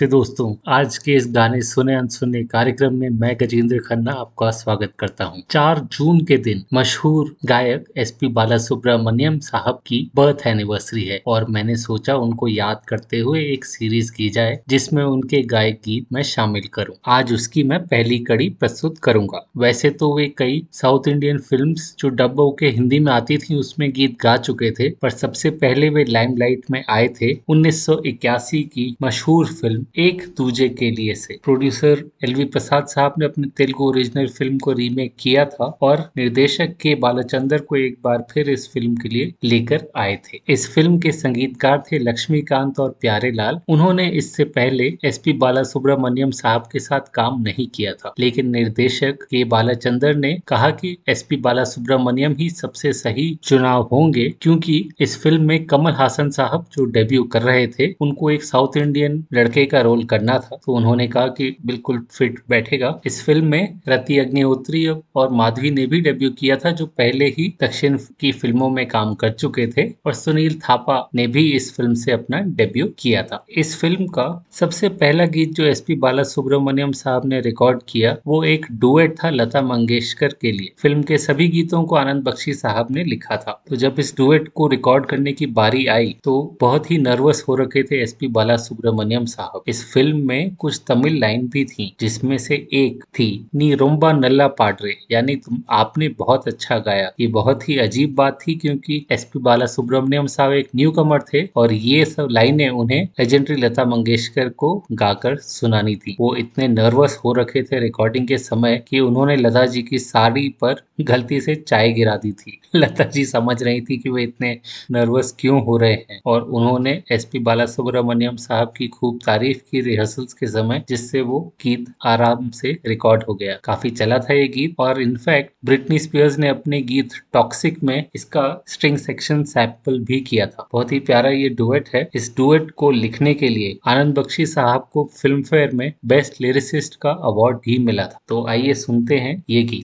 नमस्ते दोस्तों आज के इस गाने सुने अनसुने कार्यक्रम में मैं गजेंद्र खन्ना आपका स्वागत करता हूँ। चार जून के दिन मशहूर गायक एस पी बाला सुब्रमण्यम साहब की बर्थ एनिवर्सरी है और मैंने सोचा उनको याद करते हुए एक सीरीज़ की जाए जिसमें उनके गायक गीत मैं शामिल करूँ। आज उसकी मैं पहली कड़ी प्रस्तुत करूँगा वैसे तो वे कई साउथ इंडियन फ़िल्म जो डब के हिंदी में आती थी, उसमें गीत गा चुके थे, पर सबसे पहले वे लाइमलाइट में आए थे उन्नीस सौ इक्यासी की मशहूर फ़िल्म एक दूजे के लिए से। प्रोड्यूसर एलवी प्रसाद साहब ने अपने तेलुगु ओरिजिनल फ़िल्म को रीमेक किया था और निर्देशक के बालाचंदर को एक बार फिर इस फ़िल्म के लिए लेकर आए थे। इस फ़िल्म के संगीतकार थे लक्ष्मीकांत और प्यारे लाल उन्होंने इससे पहले एस पी बाला सुब्रमण्यम साहब के साथ काम नहीं किया था। लेकिन निर्देशक के बालाचंदर ने कहा कि एस पी बाला सुब्रमण्यम ही सबसे सही चुनाव होंगे, क्योंकि इस फ़िल्म में कमल हासन साहब जो डेब्यू कर रहे थे, उनको एक साउथ इंडियन लड़के लड़के का रोल करना था तो उन्होंने कहा कि बिल्कुल फिट बैठेगा। इस फ़िल्म में रति अग्निहोत्री और माधवी ने भी डेब्यू किया था, जो पहले ही दक्षिण की फ़िल्मों में काम कर चुके थे, और सुनील थापा ने भी इस फ़िल्म से अपना डेब्यू किया था। इस फ़िल्म का सबसे पहला गीत जो एस पी बाला सुब्रमण्यम साहब ने रिकॉर्ड किया, वो एक डुएट था लता मंगेशकर के लिए। फ़िल्म के सभी गीतों को आनंद बख्शी साहब ने लिखा था। तो जब इस डुएट को रिकॉर्ड करने की बारी आई तो बहुत ही नर्वस हो रखे थे एस पी बाला सुब्रमण्यम साहब साहब। इस फ़िल्म में कुछ तमिल लाइन भी थी, जिसमें से एक थी, नी रोम्बा नल्ला पाडरे यानी तुम, आपने बहुत अच्छा गाया। ये बहुत ही अजीब बात थी, क्योंकि एस पी बाला सुब्रमण्यम साहब एक न्यू कमर थे, और ये सब लाइनें उन्हें लेजेंडरी लता मंगेशकर को गाकर सुनानी थी। वो इतने नर्वस हो रखे थे रिकॉर्डिंग के समय कि उन्होंने लता जी की साड़ी पर गलती से चाय गिरा दी थी। लता जी समझ रही थी कि वे इतने नर्वस क्यों हो रहे हैं, और उन्होंने एस पी बाला सुब्रमण्यम साहब की खूब तारीफ़ की रिहर्सल्स के समय जिससे वो गीत आराम से रिकॉर्ड हो गया। काफ़ी चला था ये गीत और इनफैक्ट ब्रिटनी स्पियर्स ने अपने गीत टॉक्सिक में इसका स्ट्रिंग सेक्शन सैंपल भी किया था। बहुत ही प्यारा ये डुएट है। इस डुएट को लिखने के लिए आनंद बख्शी साहब को फ़िल्म फेयर में बेस्ट लिरिसिस्ट का अवार्ड भी मिला था। तो आइए सुनते हैं ये गीत।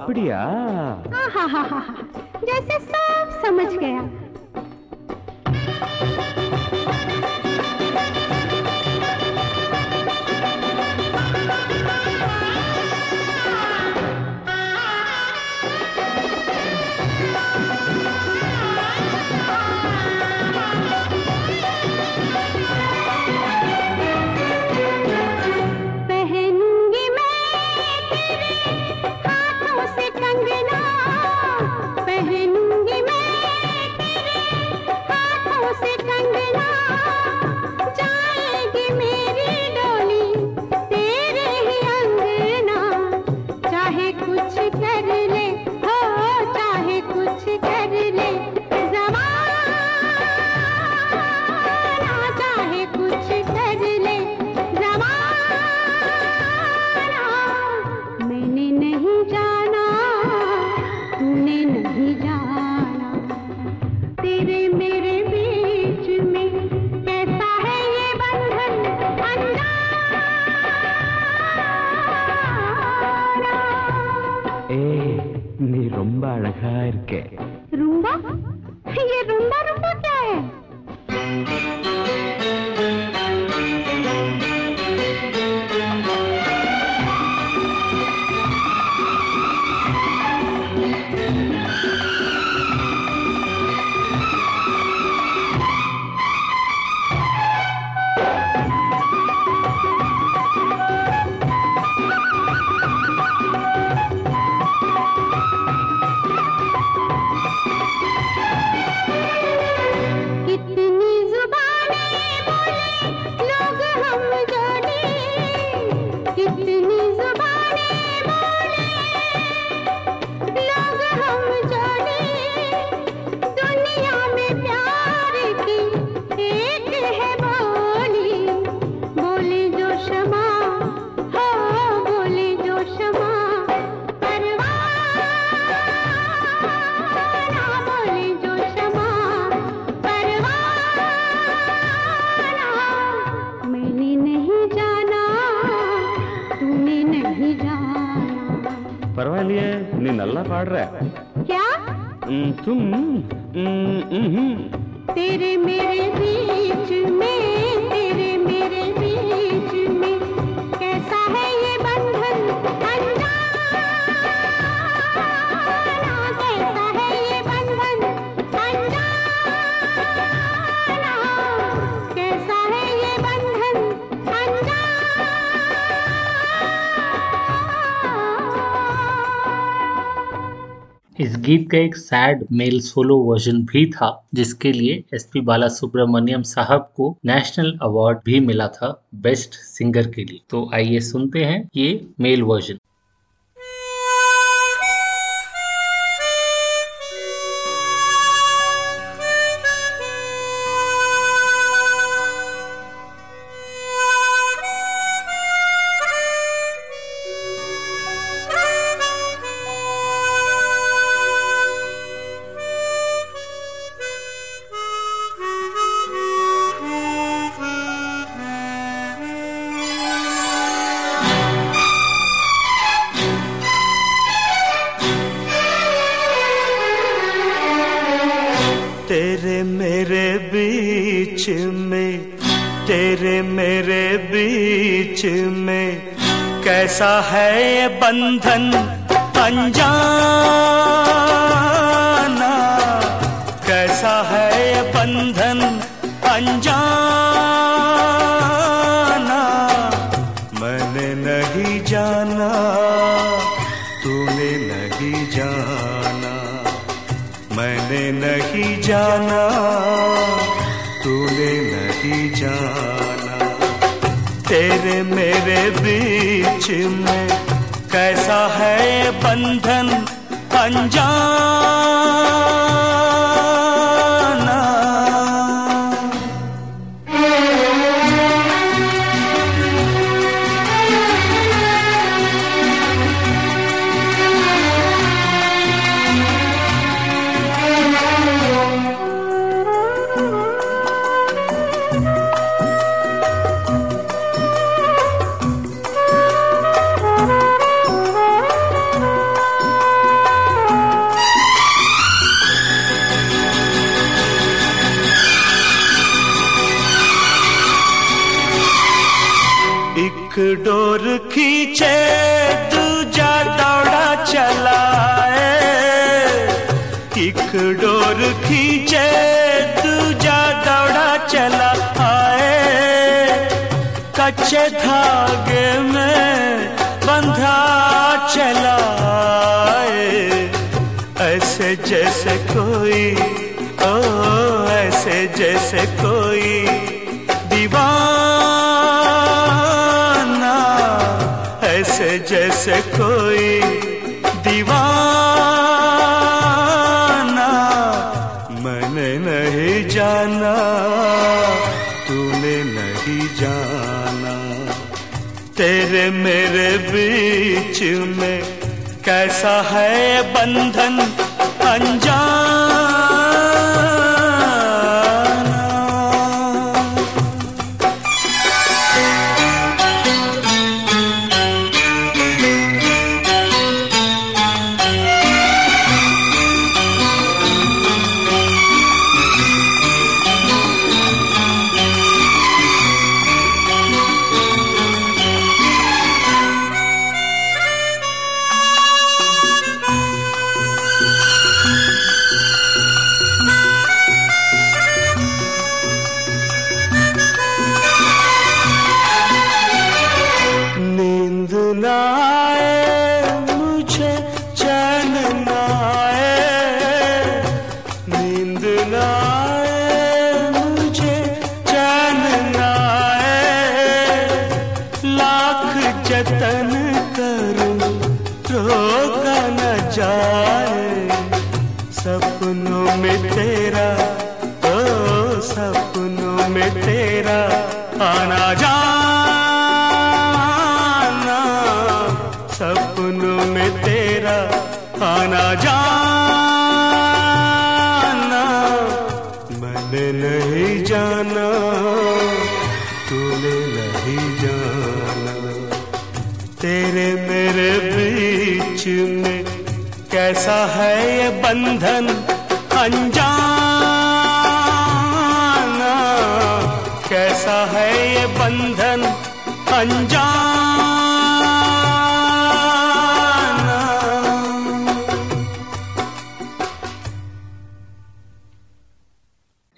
अपड़िया जैसे सब समझ गया। पढ़ रहा है। क्या? तुम तेरे मेरे बीच में इस गीत का एक सैड मेल सोलो वर्जन भी था, जिसके लिए एस पी बाला सुब्रमण्यम साहब को नेशनल अवार्ड भी मिला था बेस्ट सिंगर के लिए। तो आइए सुनते हैं ये मेल वर्जन 奔腾。家。接他。में कैसा है बंधन? अनजाना बंधन अनजाना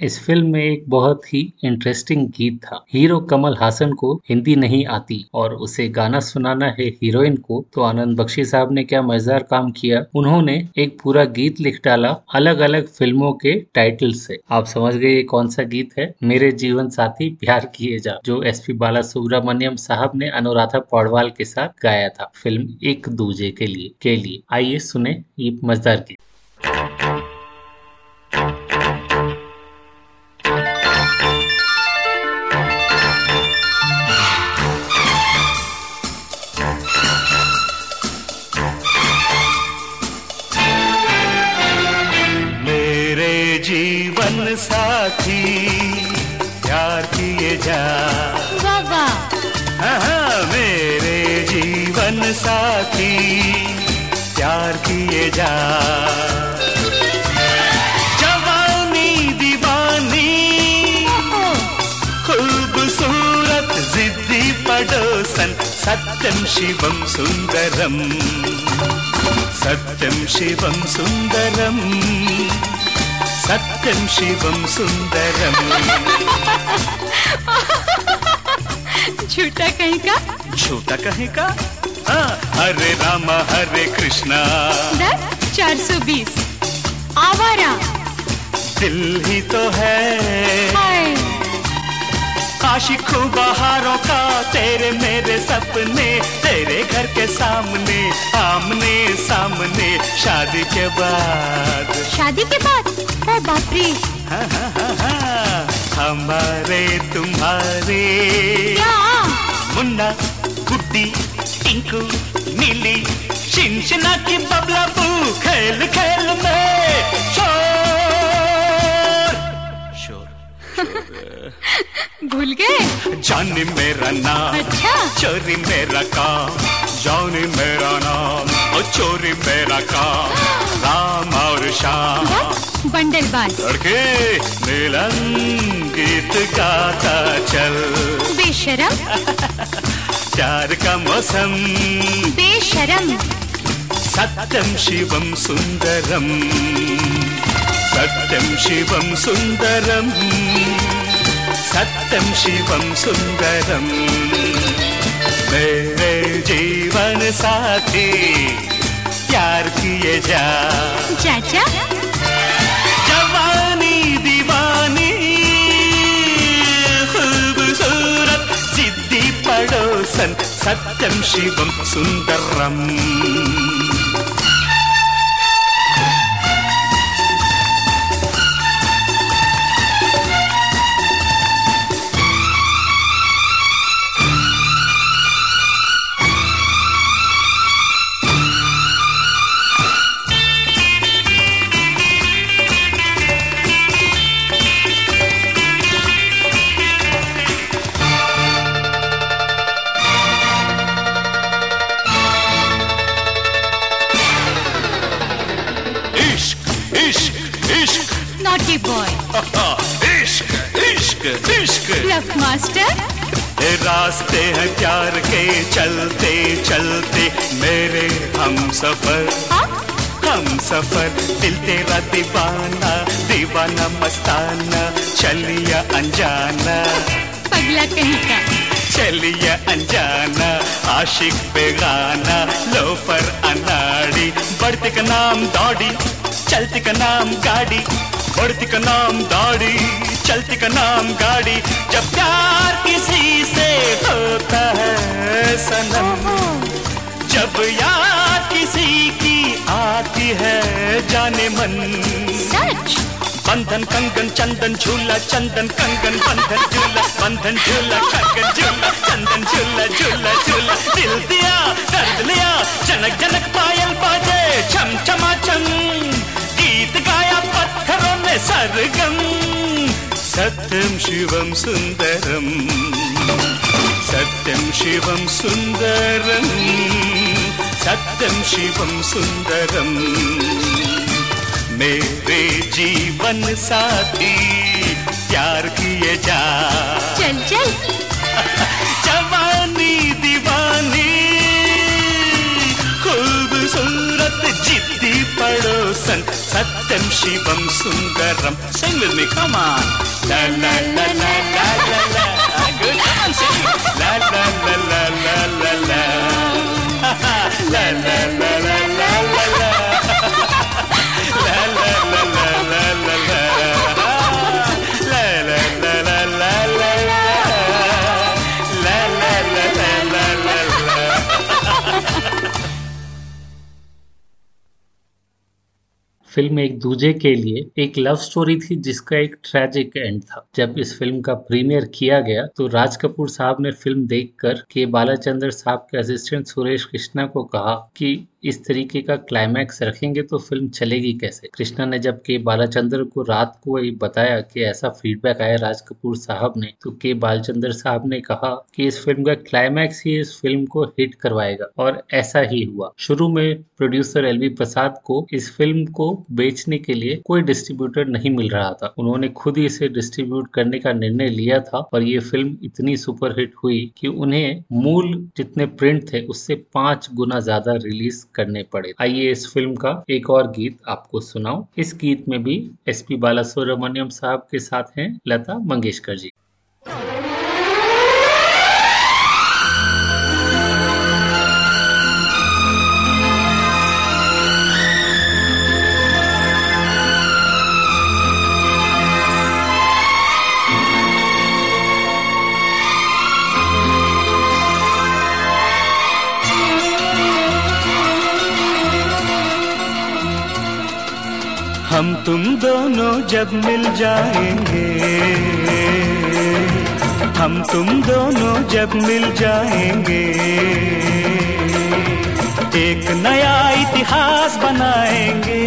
इस फ़िल्म में एक बहुत ही इंटरेस्टिंग गीत था। हीरो कमल हासन को हिंदी नहीं आती और उसे गाना सुनाना है हीरोइन को तो आनंद बख्शी साहब ने क्या मज़ेदार काम किया? उन्होंने एक पूरा गीत लिख डाला अलग अलग फ़िल्मों के टाइटल से। आप समझ गए ये कौन सा गीत है? मेरे जीवन साथी प्यार किए जा, जो एस पी बाला सुब्रमण्यम साहब ने अनुराधा पौडवाल के साथ गाया था। फ़िल्म एक दूजे के लिए के लिए। आइए सुने ये मज़ेदार गीत। जीवन साथी प्यार किए जा। जवानी दीवानी खूबसूरत जिद्दी पड़ोसन सत्यम शिवम सुंदरम। सत्यम शिवम सुंदरम सत्यम शिवम सुंदरम। झूठा कहीं का? झूठा कहे का? हाँ, हरे रामा हरे कृष्णा। दर 420 आवारा दिल ही तो है। आशिकों बहारों का तेरे मेरे सपने तेरे घर के सामने आमने सामने शादी के बाद। शादी के बाद? ओ बाप रे हाँ, हाँ, हाँ, हाँ, हमारे तुम्हारे। क्या? मुन्ना गुड्डी टिंकू नीली शिनशिना की बबला बू खेल खेल में शोर। शोर। भूल गए? जाने मेरा नाम अच्छा। चोरी मेरा काम जाने मेरा नाम और चोरी मेरा काम। राम और श्याम। What? बंडल बाज। लड़के मिलन गीत गाता चल। बेशरम। प्यार का मौसम बेशरम सत्यम शिवम सुंदरम सत्यम शिवम सुंदरम सत्यम शिवम सुंदरम मेरे जीवन साथी प्यार किए जा। चाचा? సత్యం శివం సుందరం. मास्टर? ये रास्ते हैं प्यार के चलते चलते। मेरे हम सफ़र हम सफ़र। दिल तेरा दीवाना दीवाना मस्ताना। चलिया अनजाना। पगला कहीं का? चलिया अनजाना आशिक बेगाना। लोफर अनाड़ी बढ़ती का नाम दौड़ी। चलती का नाम गाड़ी बढ़ती का नाम दौड़ी। चलती का नाम गाड़ी जब प्यार किसी से होता है सनम। जब याद किसी की आती है जाने मन। सच? बंधन कंगन चंदन झूला चंदन कंगन बंधन झूला बंधन झूला कंगन झूला चंदन झूला झूला झूला। दिल दिया दर्द लिया जनक जनक पायल बाजे छम चमा चम गीत गाया पत्थरों में सरगम। சத்தம் சிவம் சுந்தரம் சத்தம் சிவம் சுந்தரம் சத்தம் சிவம் சுந்தரம் मेरे जीवन साथी प्यार किए जा चल चल जवानी Deewani Khoobsurat Ziddi Padosan Satyam Shivam Sundaram sing with me come on la la la la la la la good come sing la la la la la la la la la la la film Ek Duje Ke लिए एक love story थी, जिसका एक tragic and था। जब इस film का premiere किया गया तो राज कपूर साहब ने फ़िल्म देखकर के बालाचंद्र साहब के असिस्टेंट सुरेश कृष्णा को कहा कि इस तरीके का क्लाइमैक्स रखेंगे तो फ़िल्म चलेगी कैसे? कृष्णा ने जब के बालाचंद्र को रात को बताया कि ऐसा फीडबैक आया राज कपूर साहब ने तो के बालचंद्र साहब ने कहा कि इस फ़िल्म का क्लाइमैक्स ही इस फ़िल्म को हिट करवाएगा और ऐसा ही हुआ। शुरू में प्रोड्यूसर एलवी प्रसाद को इस फ़िल्म को बेचने के लिए कोई डिस्ट्रीब्यूटर नहीं मिल रहा था। उन्होंने खुद ही इसे डिस्ट्रीब्यूट करने का निर्णय लिया था और ये फ़िल्म इतनी सुपरहिट हुई कि उन्हें मूल जितने प्रिंट थे उससे पाँच गुना ज़्यादा रिलीज़ करने पड़े। आइए इस फ़िल्म का एक और गीत आपको सुनाओ इस गीत में भी एस पी बालासुब्रमण्यम साहब के साथ हैं लता मंगेशकर जी। हम तुम दोनों जब मिल जाएँगे, हम तुम दोनों जब मिल जाएँगे, एक नया इतिहास बनाएँगे।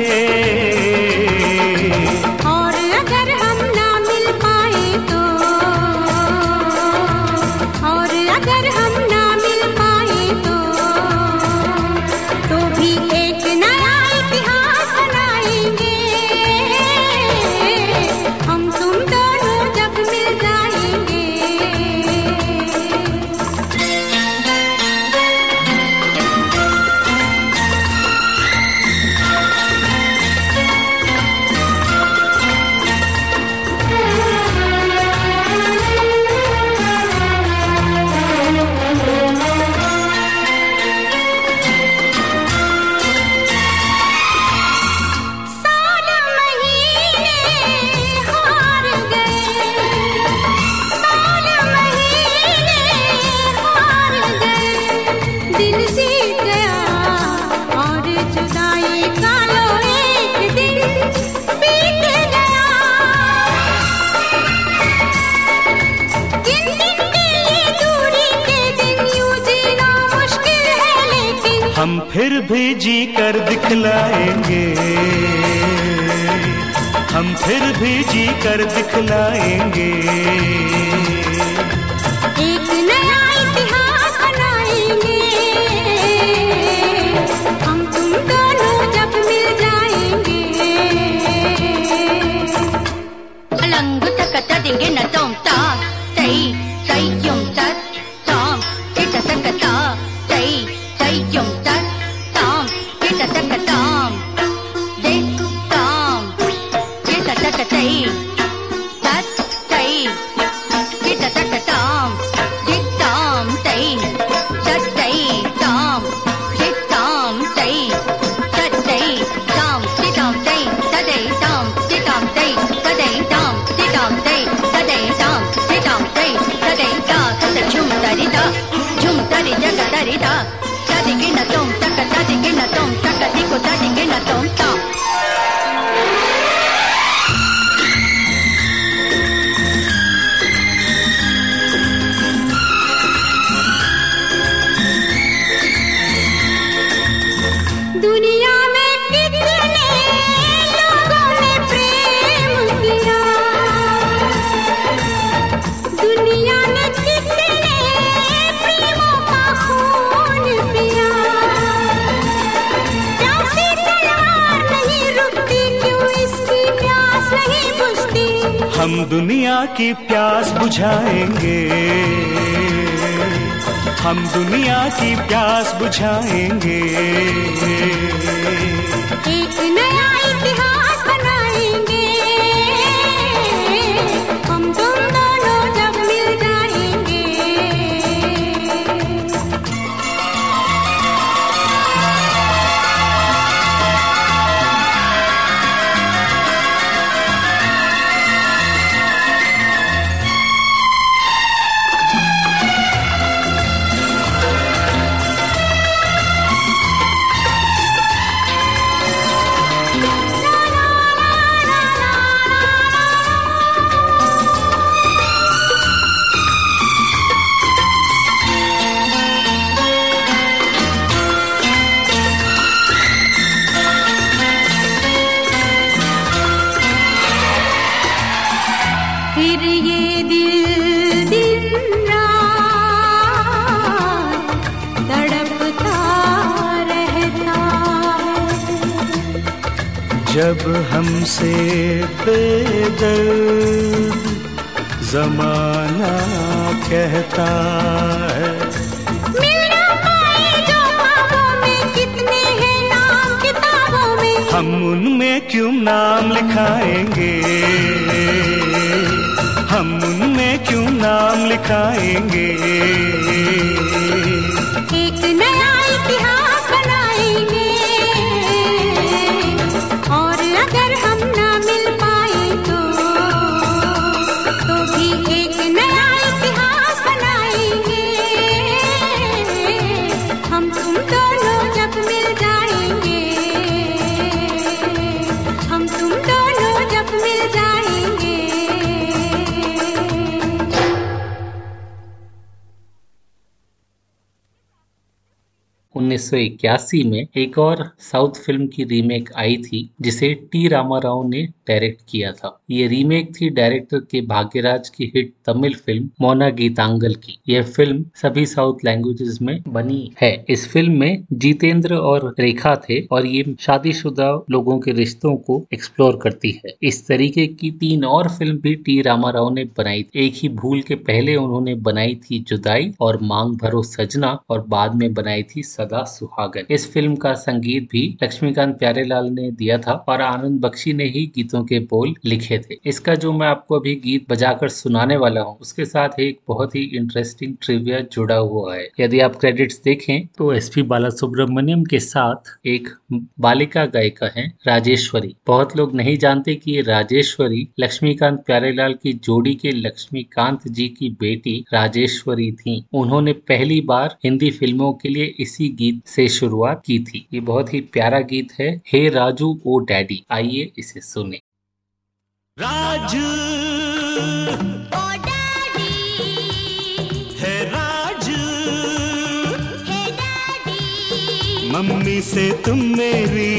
हम दुनिया की प्यास बुझाएँगे। हम दुनिया की प्यास बुझाएँगे। एक नया इतिहास जब हमसे बेदर्द जमाना कहता है। मिल ना पाए जो ख्वाबों में कितने हैं नाम किताबों में। हम उनमें क्यों नाम लिखाएँगे? हम उनमें क्यों नाम लिखाएँगे? 1981 में एक और साउथ फ़िल्म की रीमेक आई थी, जिसे टी. रामाराव ने डायरेक्ट किया था। ये रीमेक थी डायरेक्टर के भाग्यराज की हिट तमिल फ़िल्म मोना गीतांगल की। यह फ़िल्म सभी साउथ लैंग्वेजेस में बनी है। इस फ़िल्म में जितेंद्र और रेखा थे और ये शादीशुदा लोगों के रिश्तों को एक्सप्लोर करती है। इस तरीके की तीन और फ़िल्म भी टी. रामाराव ने बनाई एक ही भूल के पहले उन्होंने बनाई थी जुदाई और मांग भरो सजना और बाद में बनाई थी सदा सुहागन। इस फ़िल्म का संगीत भी लक्ष्मीकांत प्यारेलाल ने दिया था और आनंद बख्शी ने ही गीतों के बोल लिखे थे। इसका जो मैं आपको अभी गीत बजाकर सुनाने वाला हूँ, उसके साथ एक बहुत ही इंटरेस्टिंग ट्रिविया जुड़ा हुआ है। यदि आप क्रेडिट्स देखें तो एस पी बाला के साथ एक बालिका गायिका है राजेश्वरी। बहुत लोग नहीं जानते कि राजेश्वरी लक्ष्मीकांत प्यारेलाल की जोड़ी के लक्ष्मीकांत जी की बेटी राजेश्वरी थी। उन्होंने पहली बार हिंदी फ़िल्मों के लिए इसी गीत से शुरुआत की थी। ये बहुत ही प्यारा गीत है। हे राजू ओ डैडी आइए इसे सुने। राजू। है राजू। मम्मी से तुम मेरी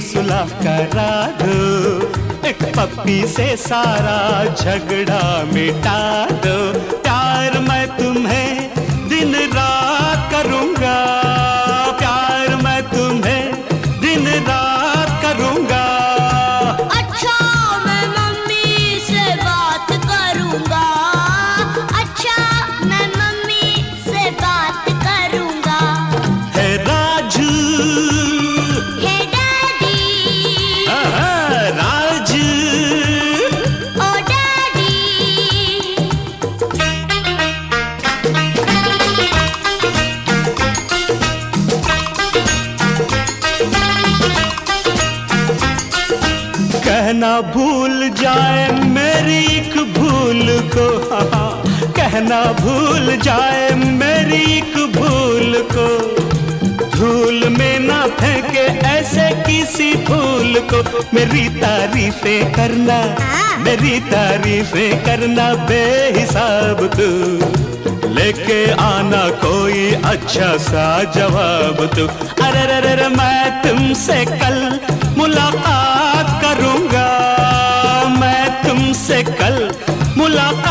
सुलह करा दो एक पप्पी से सारा झगड़ा मिटा दो। प्यार मैं तुम्हें कहना भूल जाए मेरी एक भूल को। हाँ, कहना भूल जाए मेरी एक भूल को। धूल में ना फेंके ऐसे किसी फूल को। मेरी तारीफें करना मेरी तारीफें करना बेहिसाब तू। लेके आना कोई अच्छा सा जवाब तू। अरे रे मैं तुमसे कल मुलाकात करूँगा मैं तुमसे कल मुलाकात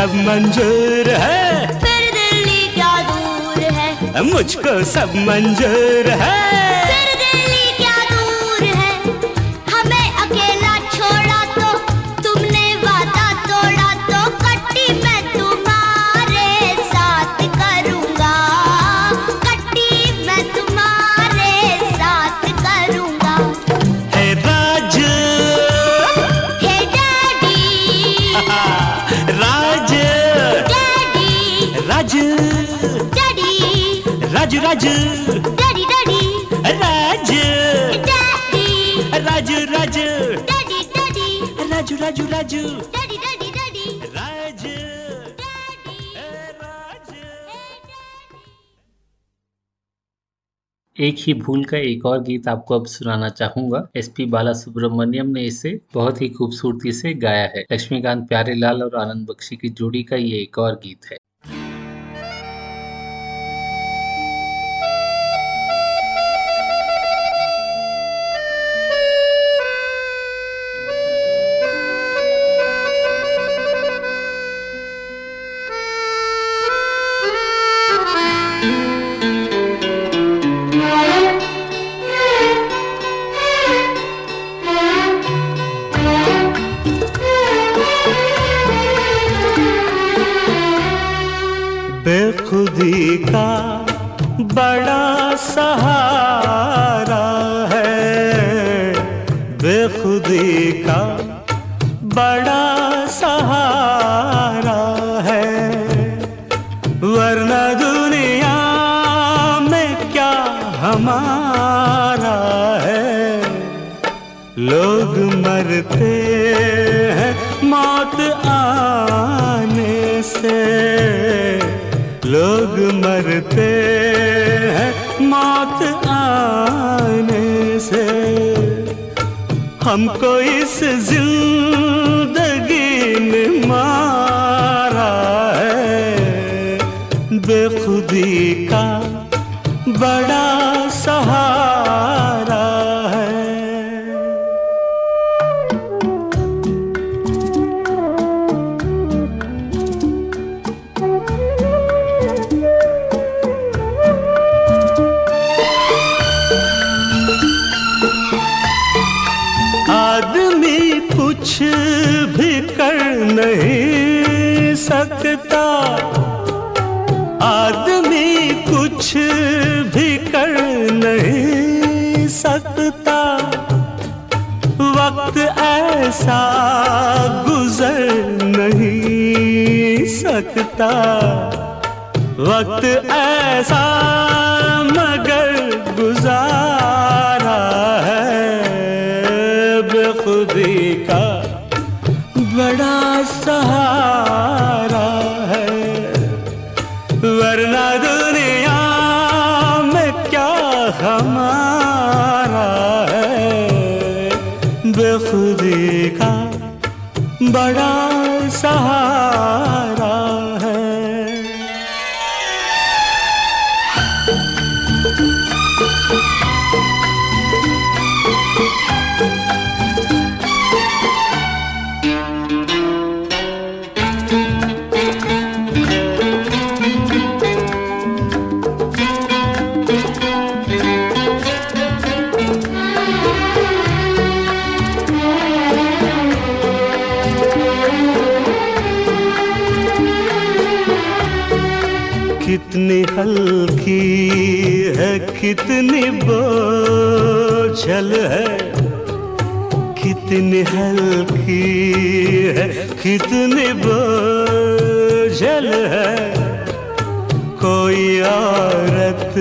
सब मंजूर है। फिर दिल्ली क्या दूर है? मुझको सब मंजूर है। Raju. Raju daddy daddy Raju. Daddy Raju Raju. Daddy daddy Raju Raju Raju. Daddy daddy daddy Raju. Daddy ए, राजू। एक ही भूल का एक और गीत आपको अब सुनाना चाहूँगा। एसपी बाला सुब्रमण्यम ने इसे बहुत ही खूबसूरती से गाया है। लक्ष्मीकांत प्यारेलाल और आनंद बख्शी की जोड़ी का ये एक और गीत है। हमको कुछ भी कर नहीं सकता। आदमी कुछ भी कर नहीं सकता। वक्त ऐसा गुजर नहीं सकता। वक्त ऐसा कितनी बोझल है, कितनी हल्की है, कितनी बोझल है। कोई औरत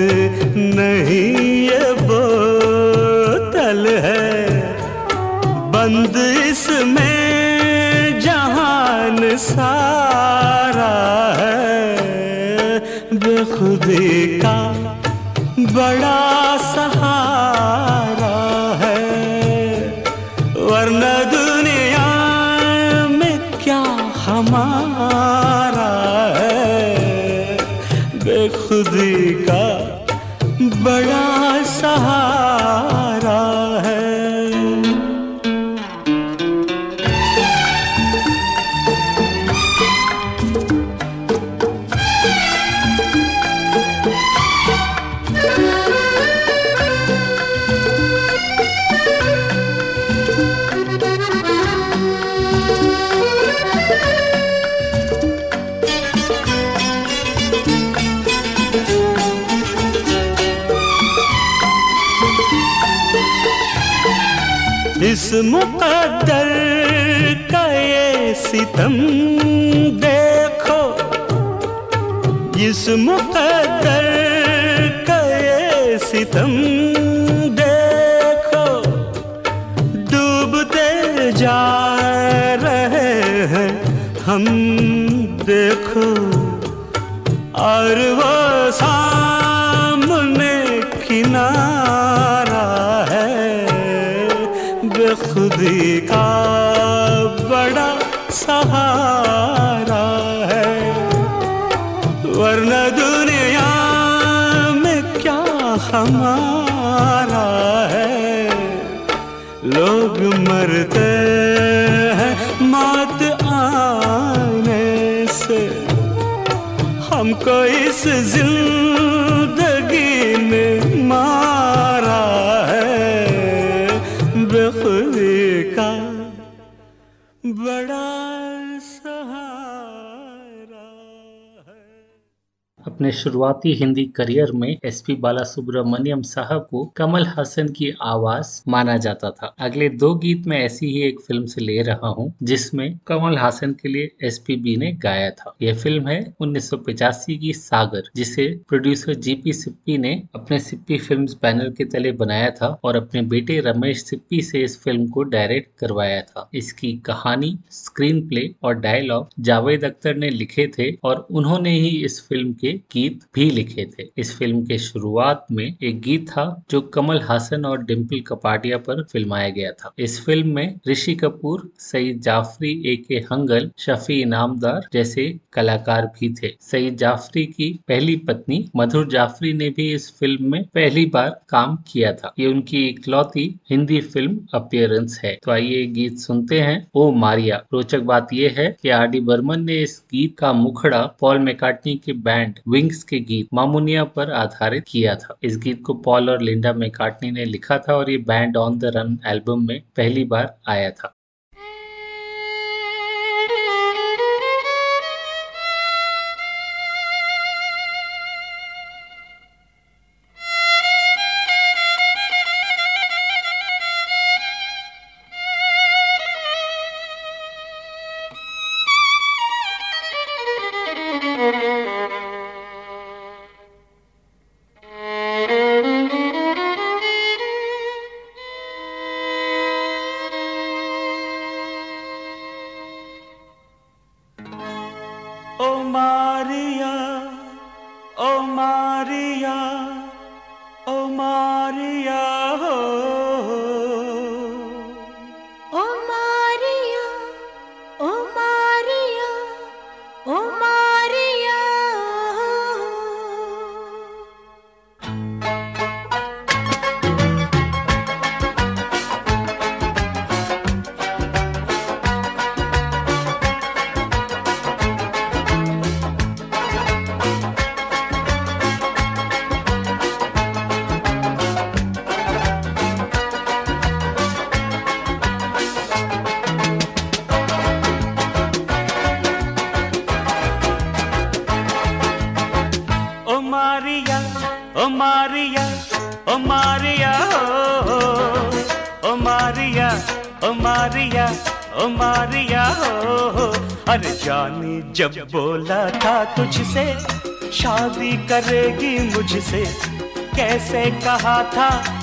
नहीं ये बोतल है, बंद इसमें जहान सारा है, बेखुदी बड़ा इस मुकद्दर का ये सितम देखो। इस मुकद्दर का ये सितम देखो। डूबते जा रहे हैं हम, देखो। और वो हमको अपने शुरुआती हिंदी करियर में एसपी बालासुब्रमण्यम साहब को कमल हासन की आवाज़ माना जाता था। अगले दो गीत मैं ऐसी ही एक फ़िल्म से ले रहा हूँ, जिसमें कमल हासन के लिए एसपीबी ने गाया था। यह फ़िल्म है 1985 की सागर, जिसे प्रोड्यूसर जीपी सिप्पी ने अपने सिप्पी फिल्म्स बैनर के तले बनाया था और अपने बेटे रमेश सिप्पी से इस फ़िल्म को डायरेक्ट करवाया था। इसकी कहानी स्क्रीन प्ले और डायलॉग जावेद अख्तर ने लिखे थे और उन्होंने ही इस फ़िल्म के गीत भी लिखे थे। इस फ़िल्म के शुरुआत में एक गीत था, जो कमल हासन और डिम्पल कपाटिया पर फिल्माया गया था। इस फ़िल्म में ऋषि कपूर, सईद जाफरी, ए के हंगल, शफी इनामदार जैसे कलाकार भी थे। सईद जाफरी की पहली पत्नी मधुर जाफरी ने भी इस फ़िल्म में पहली बार काम किया था। ये उनकी इकलौती हिंदी फ़िल्म अपियरेंस है। तो आइए गीत सुनते हैं। ओ मारिया, रोचक बात यह है कि आर डी बर्मन ने इस गीत का मुखड़ा पॉल मेकाटनी के बैंड विंग्स के गीत मामोनिया पर आधारित किया था। इस गीत को पॉल और लिंडा मैकार्टनी ने लिखा था और ये band on the run album में पहली बार आया था।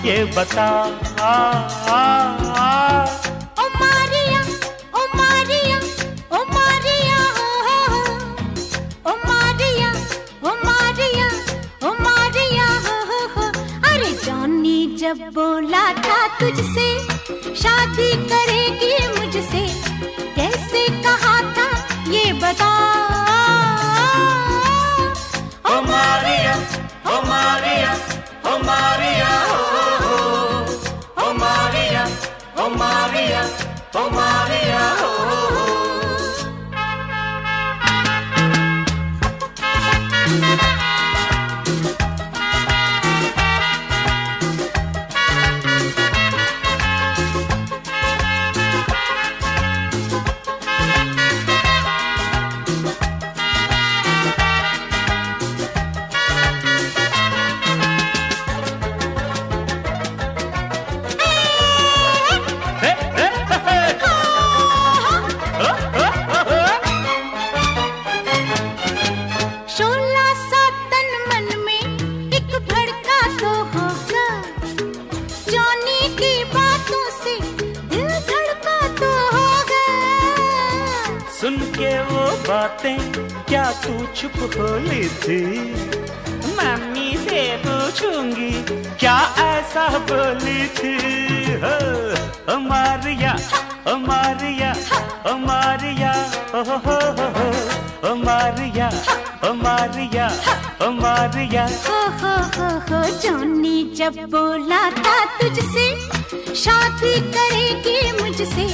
ये बता आ, आ, आ। चुप हो ली थी। मम्मी से पूछूँगी क्या ऐसा बोली थी? हो मारिया ओ मारिया ओ मारिया ओ हो हो हो हो ओ मारिया ओ मारिया ओ मारिया हो हो हो हो जॉनी जब बोला था तुझसे शादी करेगी मुझसे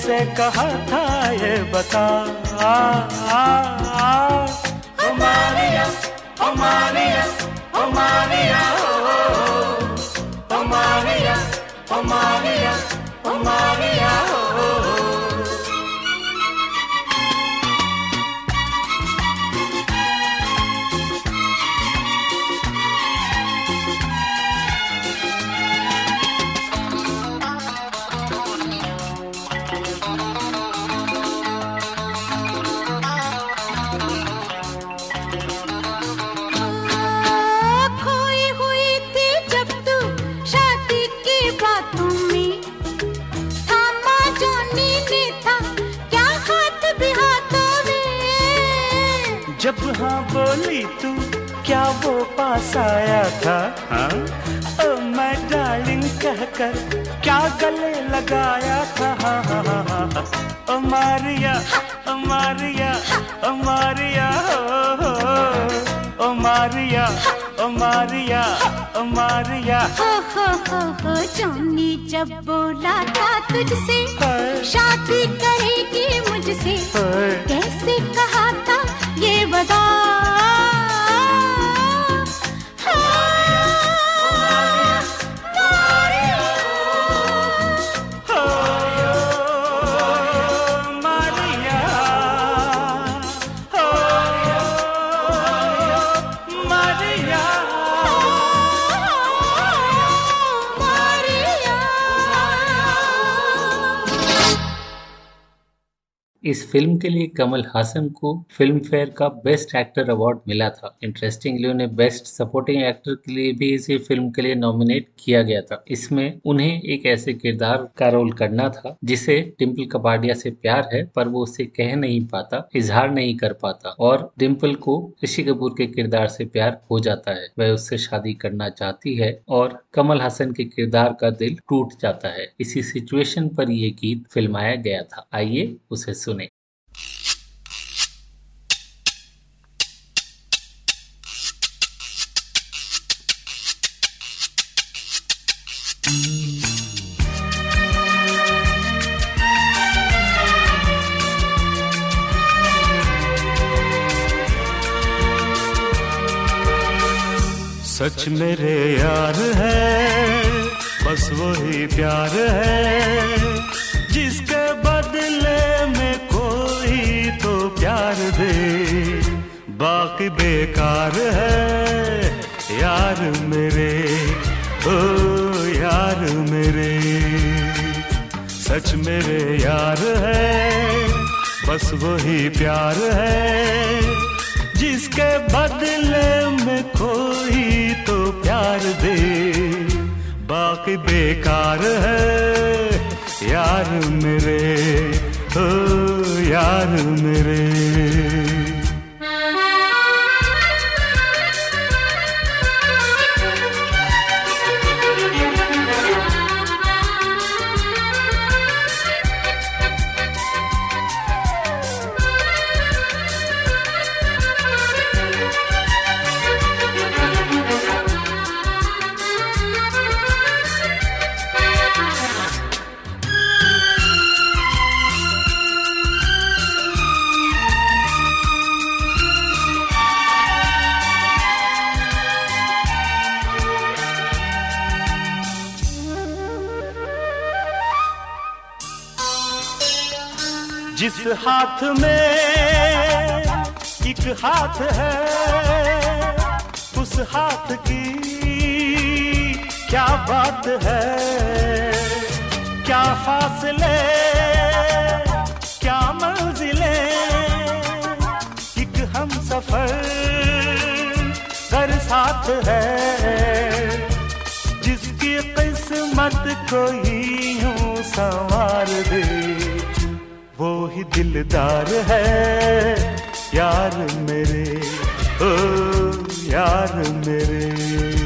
कैसे कहा था ये बता। आ, आ, तुझसे शादी फ़िल्म के लिए कमल हासन को फ़िल्म फेयर का बेस्ट एक्टर अवार्ड मिला था। इंटरेस्टिंगली उन्हें बेस्ट सपोर्टिंग एक्टर के लिए भी इसी फ़िल्म के लिए नॉमिनेट किया गया था। इसमें उन्हें एक ऐसे किरदार का रोल करना था, जिसे डिम्पल कपाडिया से प्यार है, पर वो उसे कह नहीं पाता, इजहार नहीं कर पाता, और डिम्पल को ऋषि कपूर के किरदार से प्यार हो जाता है। वह उससे शादी करना चाहती है, और कमल हासन के किरदार का दिल टूट जाता है। इसी सिचुएशन पर ये गीत फिल्माया गया था। आइए उसे सुने। सच मेरे यार है, बस वही प्यार है। जिसके बदले में कोई तो प्यार दे। बाकी बेकार है, यार मेरे, ओ यार मेरे। सच मेरे यार है, बस वही प्यार है। जिसके बदले में कोई तो प्यार दे। बाकी बेकार है, यार मेरे, ओ यार मेरे। हाथ में एक हाथ है, उस हाथ की क्या बात है? क्या फासले, क्या मंजिले? एक हम सफ़र कर साथ है, जिसकी किस्मत कोई यूँ संवार दे। वो ही दिलदार है। यार मेरे ओ यार मेरे।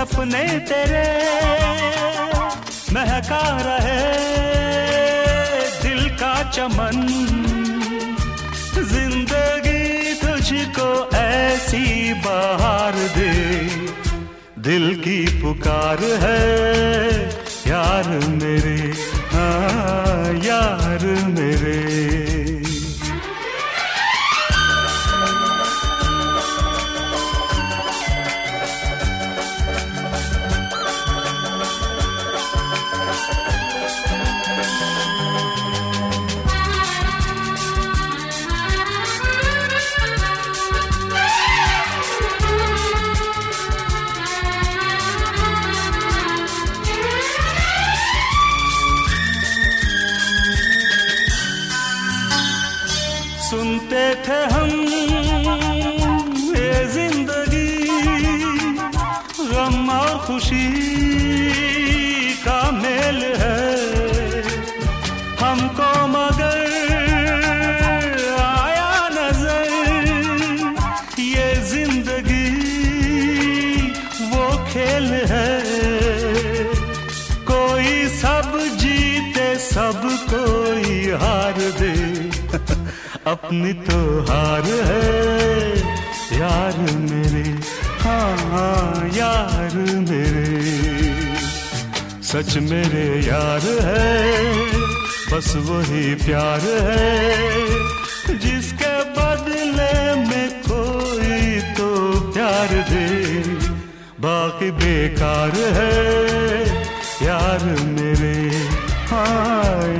सपने तेरे महका रहे, दिल का चमन। ज़िंदगी तुझको ऐसी बहार दे। दिल की पुकार है, यार मेरे हाँ यार मेरे। अपनी तो हार है। यार मेरे हाँ हाँ यार मेरे। सच मेरे यार है, बस वही प्यार है। जिसके बदले में कोई तो प्यार दे। बाकी बेकार है, यार मेरे हाँ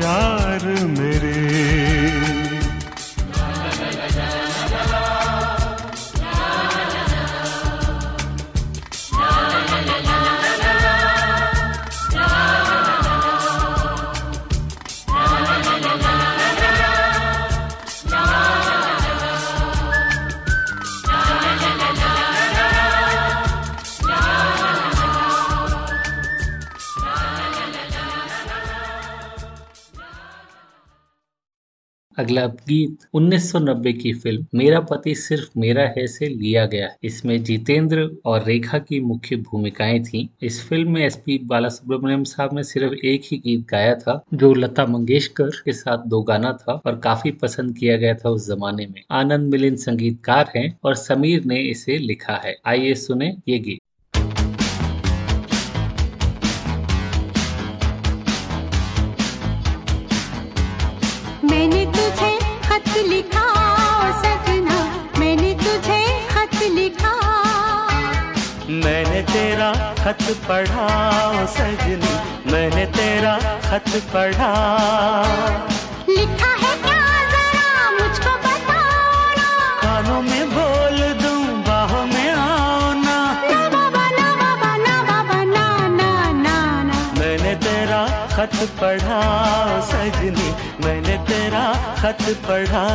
अगला गीत 1990 की फ़िल्म मेरा पति सिर्फ़ मेरा है से लिया गया। इसमें जितेंद्र और रेखा की मुख्य भूमिकाएँ थीं। इस फ़िल्म में एसपी बालासुब्रमण्यम साहब ने सिर्फ़ एक ही गीत गाया था, जो लता मंगेशकर के साथ दो गाना था और काफ़ी पसंद किया गया था उस जमाने में। आनंद मिलिन संगीतकार हैं और समीर ने इसे लिखा है। आइए सुने ये गीत। खत पढ़ा सजनी मैंने तेरा खत पढ़ा। लिखा है क्या जरा मुझको बताओ ना कानों में बोल दूँ बाहों में आओ ना ना बाबा ना बाबा ना बाबा ना ना ना। ना मैंने तेरा खत पढ़ा सजनी मैंने तेरा खत पढ़ा।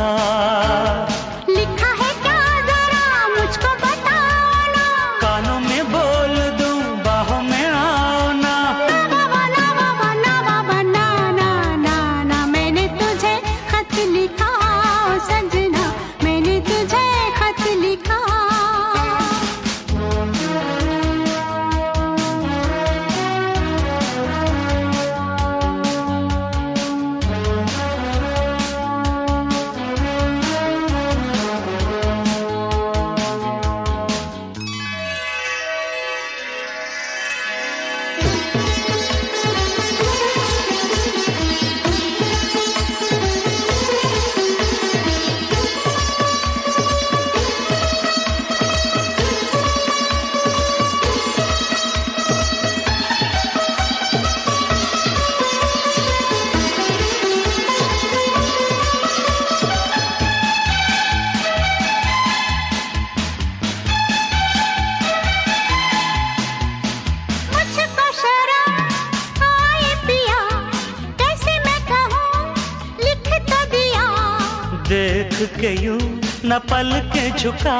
के यूँ न पल के झुका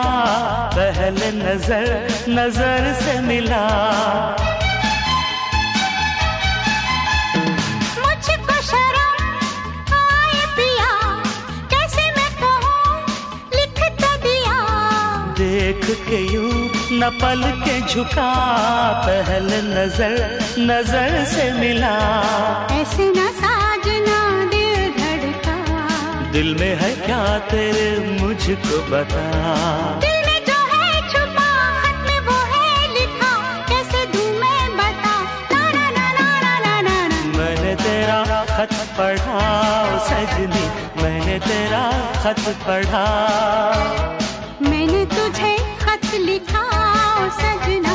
पहले नज़र नज़र से मिला। मुझको शर्म कैसे मैं कहूँ दिया। देख के यूँ न पल के झुका पहले नज़र नज़र से मिला। खातिर मुझको बता खत लिखा। कैसे बता? मैंने तेरा पढ़ा सजनी मैंने तेरा खत पढ़ा। मैंने तुझे खत लिखा सजनी।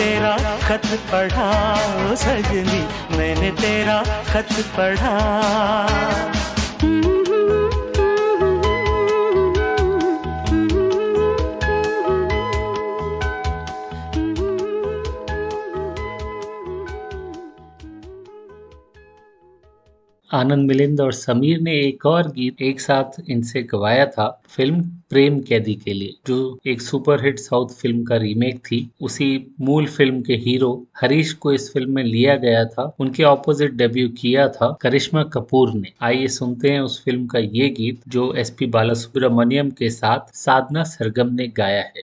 तेरा खत पढ़ा सजनी मैंने तेरा खत पढ़ा। आनंद मिलिंद और समीर ने एक और गीत एक साथ इनसे गवाया था, फ़िल्म प्रेम कैदी के लिए, जो एक सुपरहिट साउथ फ़िल्म का रीमेक थी। उसी मूल फ़िल्म के हीरो हरीश को इस फ़िल्म में लिया गया था। उनके ऑपोजिट डेब्यू किया था करिश्मा कपूर ने। आइए सुनते हैं उस फ़िल्म का ये गीत, जो एसपी बालासुब्रमण्यम के साथ साधना सरगम ने गाया है।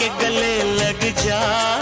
आके गले लग जा।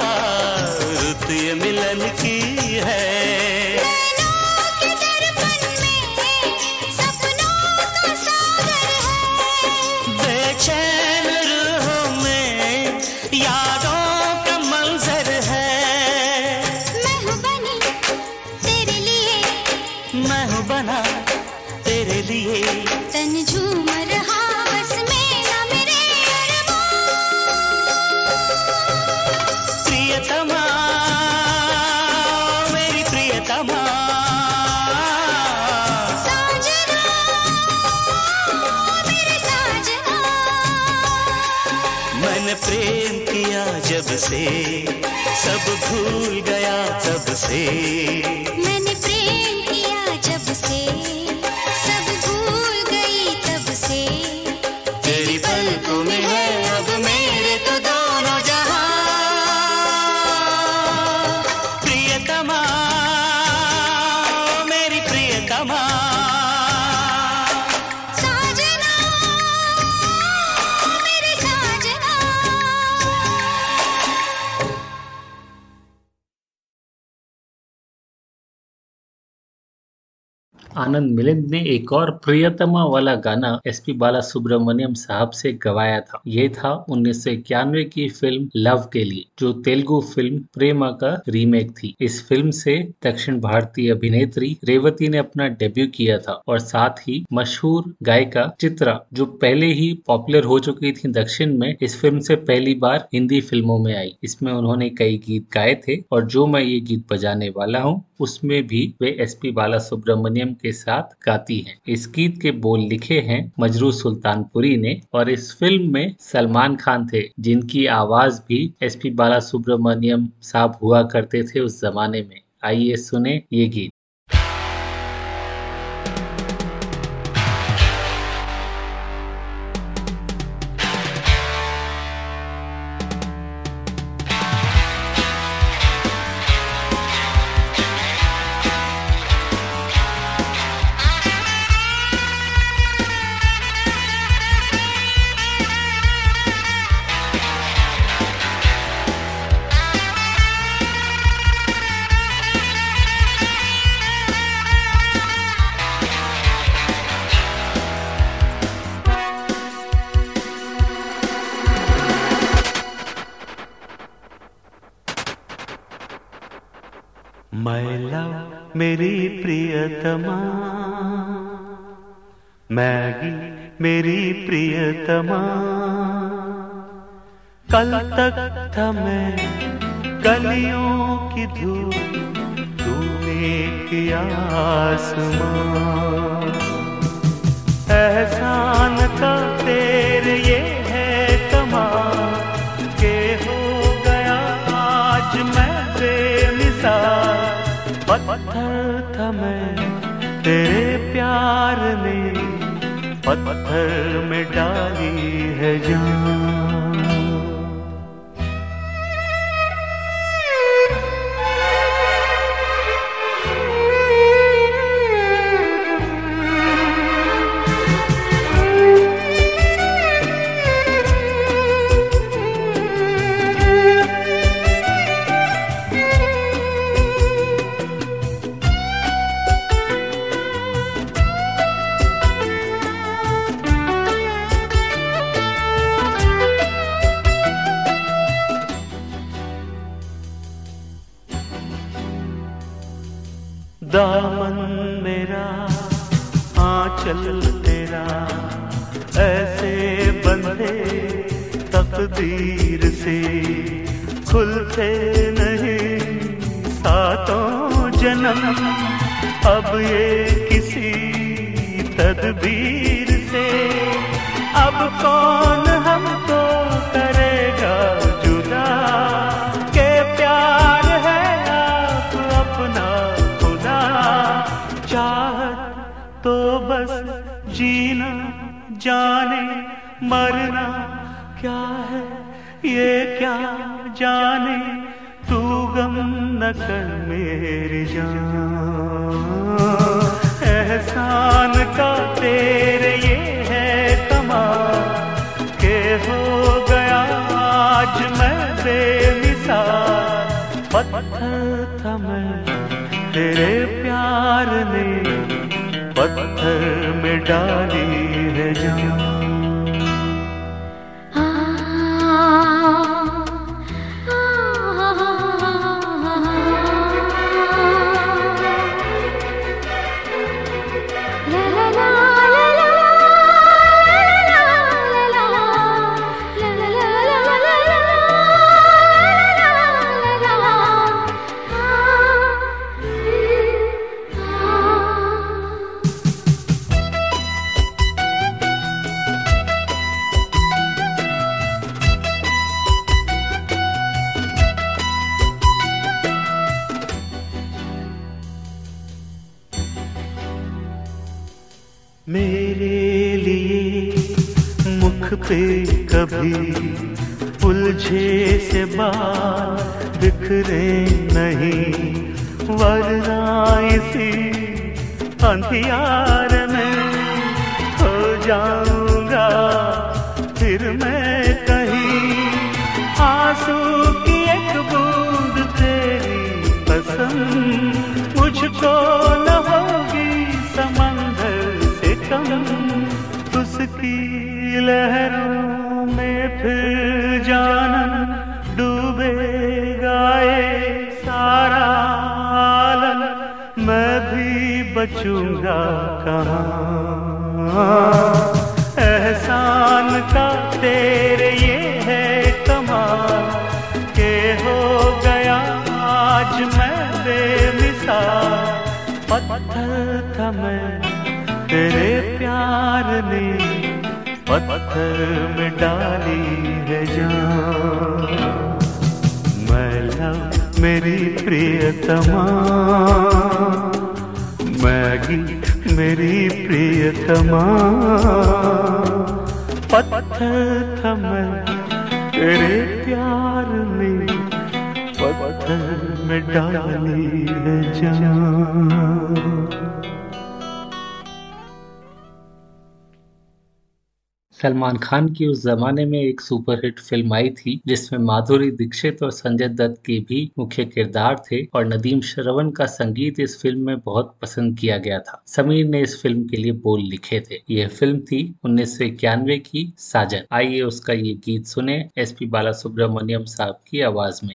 मिलिंद ने एक और प्रियतमा वाला गाना एसपी बाला सुब्रमण्यम साहब से गवाया था। ये था उन्नीस सौ इक्यानवे की फ़िल्म लव के लिए, जो तेलुगु फ़िल्म प्रेमा का रीमेक थी। इस फ़िल्म से दक्षिण भारतीय अभिनेत्री रेवती ने अपना डेब्यू किया था और साथ ही मशहूर गायिका चित्रा, जो पहले ही पॉपुलर हो चुकी थी दक्षिण में, इस फ़िल्म से पहली बार हिंदी फ़िल्मों में आई। इसमें उन्होंने कई गीत गाए थे और जो मैं ये गीत बजाने वाला हूँ, उसमें भी वे एसपी बाला सुब्रमण्यम के साथ गाती हैं। इस गीत के बोल लिखे हैं मजरू सुल्तानपुरी ने और इस फ़िल्म में सलमान खान थे, जिनकी आवाज़ भी एसपी बाला सुब्रमण्यम साहब हुआ करते थे उस जमाने में। आइए सुने ये गीत। मेरी प्रियतमा, कल तक था मैं गलियों की धूप तूने किया आसमां। एहसान का तेरे ये है कमाल के हो गया आज मैं बेमिसाल। पत्थर था मैं तेरे प्यार ने पत्थर में डाली है जान। खुलते नहीं, सातों जन्म। अब ये किसी तदबीर से। अब कौन हमको करेगा जुदा? के प्यार है आप अपना खुदा? चाहत तो बस जीना जाने जाने, तू गम न कर मेरी जान। एहसान का तेरे ये है कमाल के हो गया आज मैं बेमिसाल। पत्थर था मैं तेरे प्यार ने पत्थर में डाली सलमान खान की उस जमाने में एक सुपरहिट फ़िल्म आई थी, जिसमें माधुरी दीक्षित और संजय दत्त के भी मुख्य किरदार थे और नदीम श्रवण का संगीत इस फ़िल्म में बहुत पसंद किया गया था। समीर ने इस फ़िल्म के लिए बोल लिखे थे। यह फ़िल्म थी उन्नीस सौ इक्यानवे की, साजन। आइए उसका ये गीत सुने एस पी बाला सुब्रमण्यम साहब की आवाज़ में।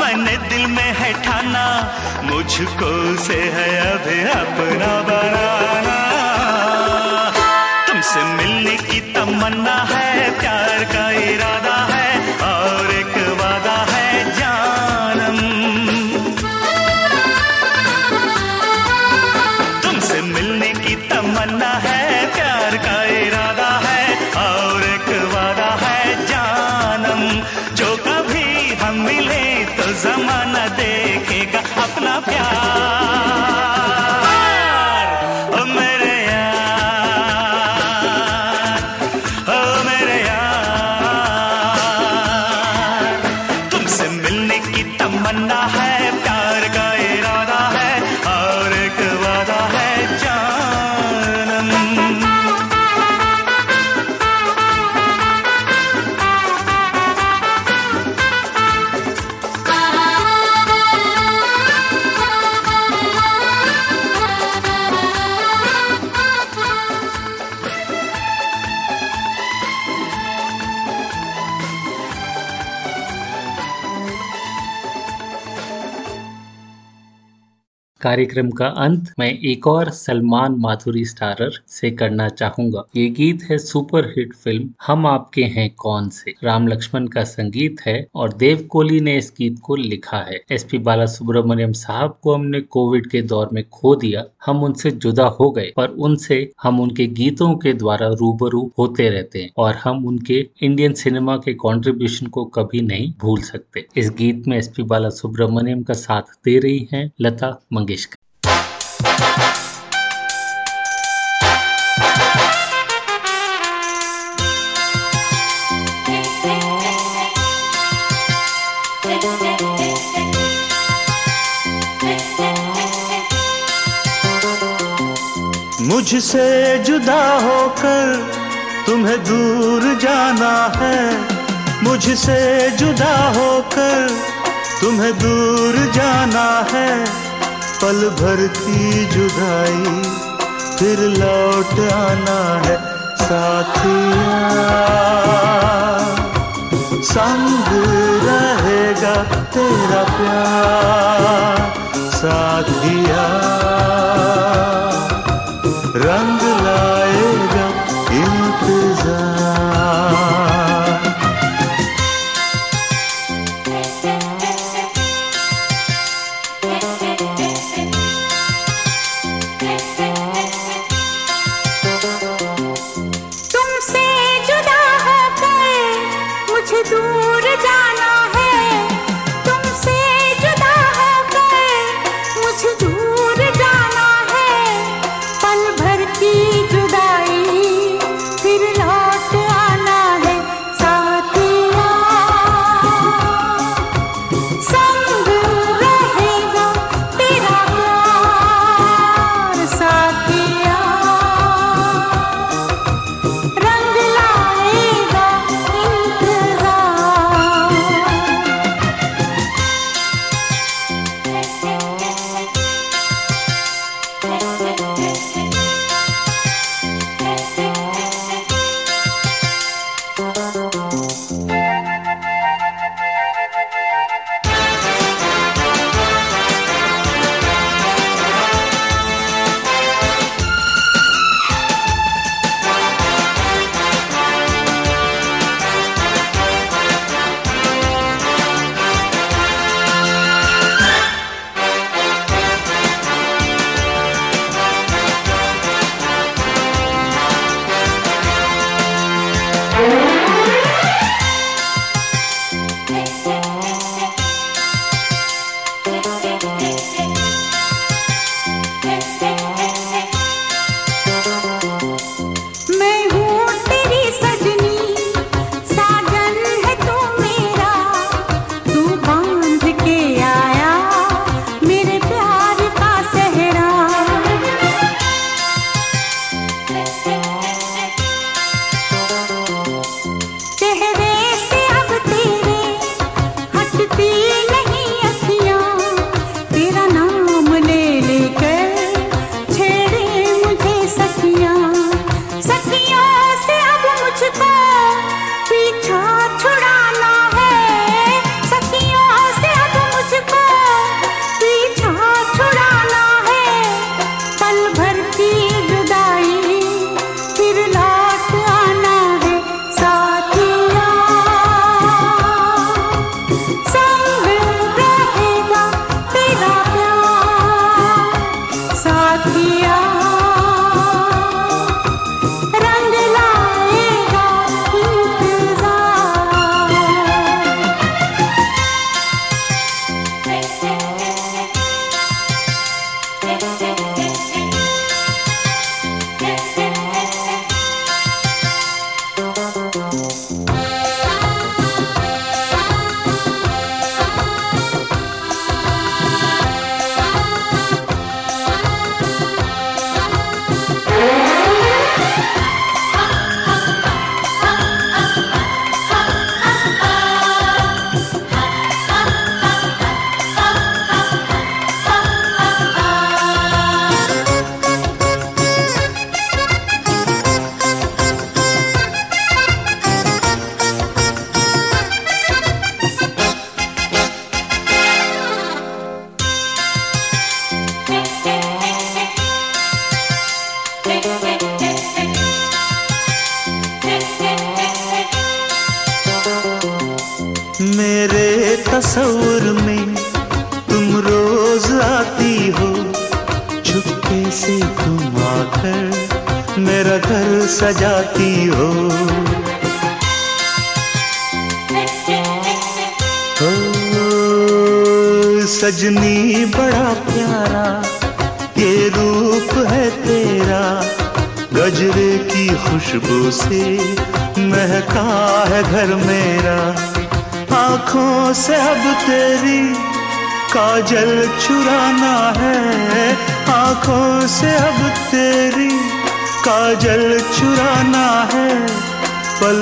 मैंने दिल में है ठाना, मुझको से है अब अपना बनाना। तुमसे मिलने की तमन्ना है कार्यक्रम का अंत मैं एक और सलमान माधुरी स्टारर से करना चाहूँगा। ये गीत है सुपर हिट फ़िल्म, हम आपके हैं कौन से? राम लक्ष्मण का संगीत है और देव कोहली ने इस गीत को लिखा है। एसपी बाला सुब्रमण्यम साहब को हमने कोविड के दौर में खो दिया। हम उनसे जुदा हो गए, पर उनसे हम उनके गीतों के द्वारा रूबरू होते रहते हैं और हम उनके इंडियन सिनेमा के कंट्रीब्यूशन को कभी नहीं भूल सकते। इस गीत में एसपी बाला सुब्रमण्यम का साथ दे रही हैं लता मंगेशकर। मुझसे जुदा होकर तुम्हें दूर जाना है। मुझसे जुदा होकर तुम्हें दूर जाना है। पल भर की जुदाई, फिर लौट आना है साथिया। संग रहेगा तेरा प्यार, साथिया।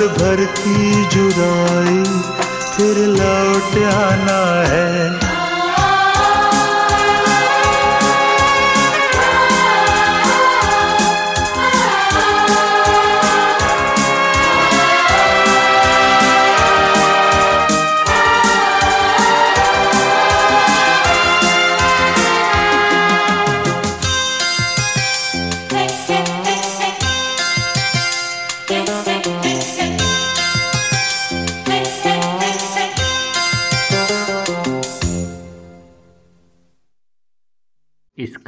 भर की जुदाई फिर लौट आना है।